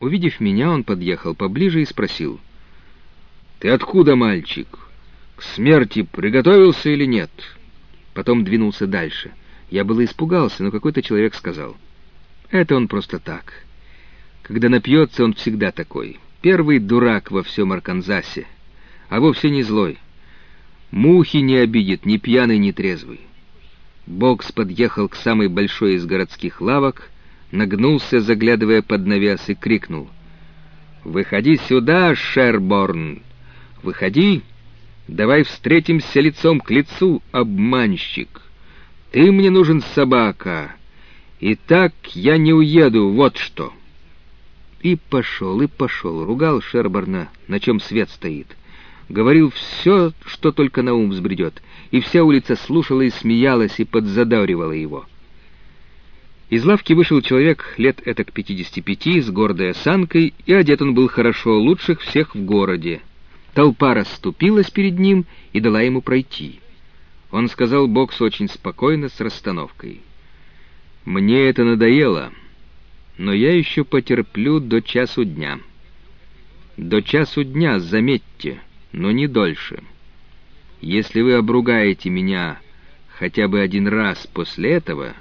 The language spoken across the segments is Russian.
Увидев меня, он подъехал поближе и спросил. «Ты откуда, мальчик? К смерти приготовился или нет?» Потом двинулся дальше. Я было испугался, но какой-то человек сказал. «Это он просто так. Когда напьется, он всегда такой. Первый дурак во всем Арканзасе, а вовсе не злой. Мухи не обидит ни пьяный, ни трезвый». Бокс подъехал к самой большой из городских лавок, нагнулся, заглядывая под навес, и крикнул. «Выходи сюда, Шерборн! Выходи! Давай встретимся лицом к лицу, обманщик! Ты мне нужен собака, и так я не уеду, вот что!» И пошел, и пошел, ругал Шерборна, на чем свет стоит. Говорил все, что только на ум взбредет, и вся улица слушала и смеялась, и подзадавривала его. Из лавки вышел человек лет этак 55 с гордой осанкой, и одет он был хорошо, лучших всех в городе. Толпа расступилась перед ним и дала ему пройти. Он сказал боксу очень спокойно, с расстановкой. «Мне это надоело, но я еще потерплю до часу дня». «До часу дня, заметьте, но не дольше. Если вы обругаете меня хотя бы один раз после этого...»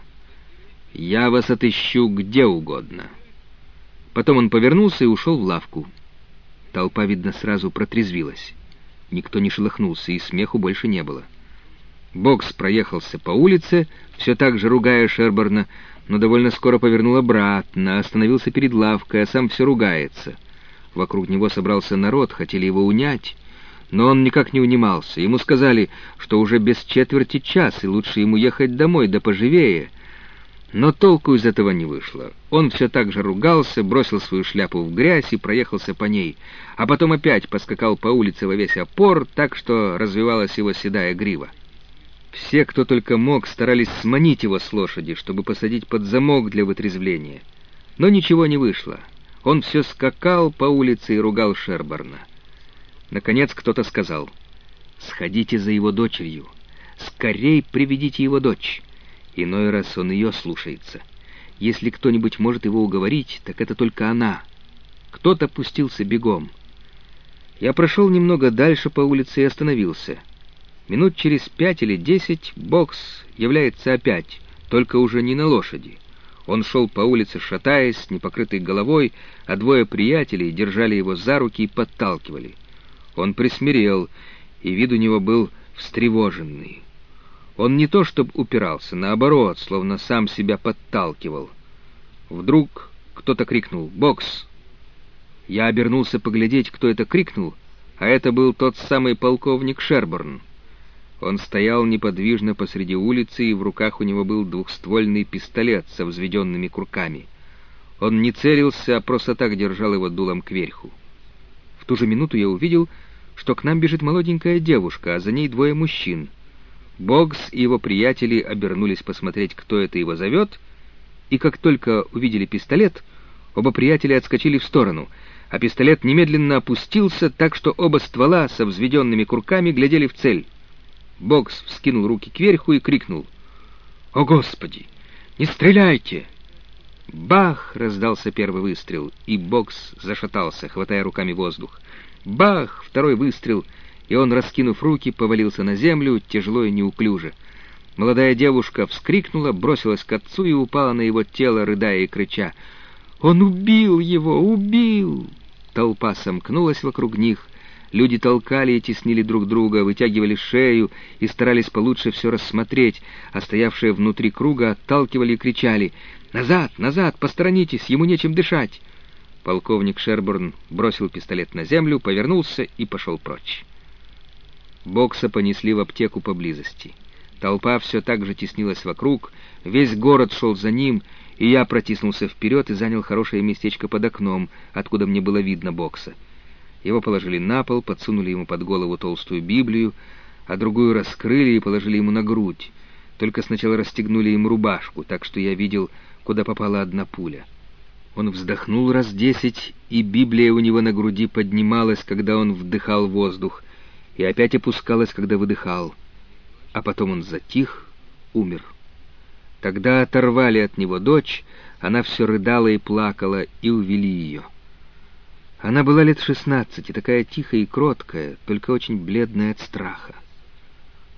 Я вас отыщу где угодно». Потом он повернулся и ушел в лавку. Толпа, видно, сразу протрезвилась. Никто не шелохнулся, и смеху больше не было. Бокс проехался по улице, все так же ругая Шерборна, но довольно скоро повернул обратно, остановился перед лавкой, а сам все ругается. Вокруг него собрался народ, хотели его унять, но он никак не унимался. Ему сказали, что уже без четверти час, и лучше ему ехать домой, да поживее — но толку из этого не вышло. Он все так же ругался, бросил свою шляпу в грязь и проехался по ней, а потом опять поскакал по улице во весь опор, так что развивалась его седая грива. Все, кто только мог, старались сманить его с лошади, чтобы посадить под замок для вытрезвления. Но ничего не вышло. Он все скакал по улице и ругал Шерборна. Наконец кто-то сказал, «Сходите за его дочерью. Скорей приведите его дочь». Иной раз он ее слушается. Если кто-нибудь может его уговорить, так это только она. Кто-то пустился бегом. Я прошел немного дальше по улице и остановился. Минут через пять или десять бокс является опять, только уже не на лошади. Он шел по улице, шатаясь, непокрытой головой, а двое приятелей держали его за руки и подталкивали. Он присмирел, и вид у него был встревоженный. Он не то чтобы упирался, наоборот, словно сам себя подталкивал. Вдруг кто-то крикнул «Бокс!». Я обернулся поглядеть, кто это крикнул, а это был тот самый полковник Шерборн. Он стоял неподвижно посреди улицы, и в руках у него был двухствольный пистолет со взведенными курками. Он не целился, а просто так держал его дулом кверху. В ту же минуту я увидел, что к нам бежит молоденькая девушка, а за ней двое мужчин — Бокс и его приятели обернулись посмотреть, кто это его зовет, и как только увидели пистолет, оба приятеля отскочили в сторону, а пистолет немедленно опустился, так что оба ствола со взведенными курками глядели в цель. Бокс вскинул руки кверху и крикнул. «О, Господи! Не стреляйте!» Бах! раздался первый выстрел, и Бокс зашатался, хватая руками воздух. Бах! Второй выстрел — и он, раскинув руки, повалился на землю, тяжело и неуклюже. Молодая девушка вскрикнула, бросилась к отцу и упала на его тело, рыдая и крича. «Он убил его! Убил!» Толпа сомкнулась вокруг них. Люди толкали и теснили друг друга, вытягивали шею и старались получше все рассмотреть, а стоявшие внутри круга отталкивали и кричали «Назад! Назад! Посторонитесь! Ему нечем дышать!» Полковник Шербурн бросил пистолет на землю, повернулся и пошел прочь. Бокса понесли в аптеку поблизости. Толпа все так же теснилась вокруг, весь город шел за ним, и я протиснулся вперед и занял хорошее местечко под окном, откуда мне было видно Бокса. Его положили на пол, подсунули ему под голову толстую Библию, а другую раскрыли и положили ему на грудь. Только сначала расстегнули ему рубашку, так что я видел, куда попала одна пуля. Он вздохнул раз десять, и Библия у него на груди поднималась, когда он вдыхал воздух, и опять опускалась, когда выдыхал. А потом он затих, умер. Тогда оторвали от него дочь, она все рыдала и плакала, и увели ее. Она была лет шестнадцати, такая тихая и кроткая, только очень бледная от страха.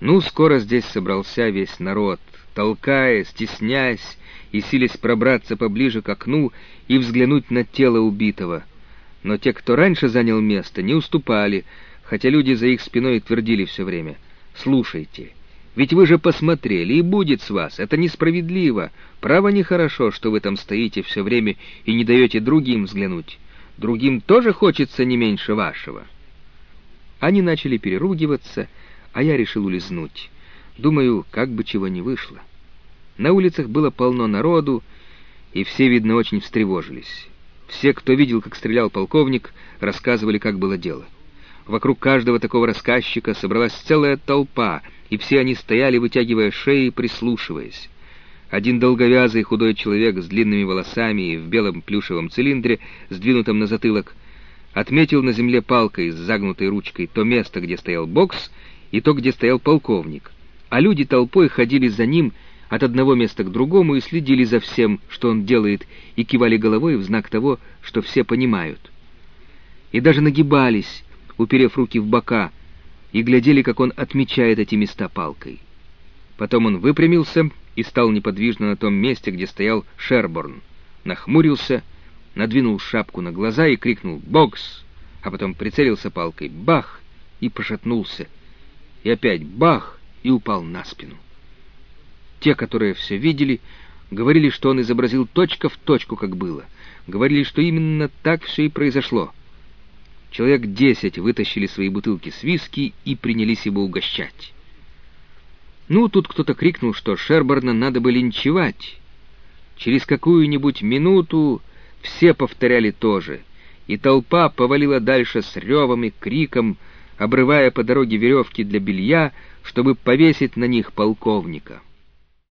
Ну, скоро здесь собрался весь народ, толкая, стесняясь и силясь пробраться поближе к окну и взглянуть на тело убитого. Но те, кто раньше занял место, не уступали, хотя люди за их спиной твердили все время. «Слушайте, ведь вы же посмотрели, и будет с вас. Это несправедливо. Право нехорошо, что вы там стоите все время и не даете другим взглянуть. Другим тоже хочется не меньше вашего». Они начали переругиваться, а я решил улизнуть. Думаю, как бы чего не вышло. На улицах было полно народу, и все, видно, очень встревожились. Все, кто видел, как стрелял полковник, рассказывали, как было дело. Вокруг каждого такого рассказчика собралась целая толпа, и все они стояли, вытягивая шеи, прислушиваясь. Один долговязый худой человек с длинными волосами и в белом плюшевом цилиндре, сдвинутом на затылок, отметил на земле палкой с загнутой ручкой то место, где стоял бокс, и то, где стоял полковник. А люди толпой ходили за ним от одного места к другому и следили за всем, что он делает, и кивали головой в знак того, что все понимают. И даже нагибались, уперев руки в бока, и глядели, как он отмечает эти места палкой. Потом он выпрямился и стал неподвижно на том месте, где стоял Шерборн, нахмурился, надвинул шапку на глаза и крикнул «Бокс!», а потом прицелился палкой «Бах!» и пошатнулся, и опять «Бах!» и упал на спину. Те, которые все видели, говорили, что он изобразил точка в точку, как было. Говорили, что именно так все и произошло. Человек десять вытащили свои бутылки с виски и принялись его угощать. Ну, тут кто-то крикнул, что Шерборна надо бы линчевать. Через какую-нибудь минуту все повторяли то же, и толпа повалила дальше с ревом и криком, обрывая по дороге веревки для белья, чтобы повесить на них полковника.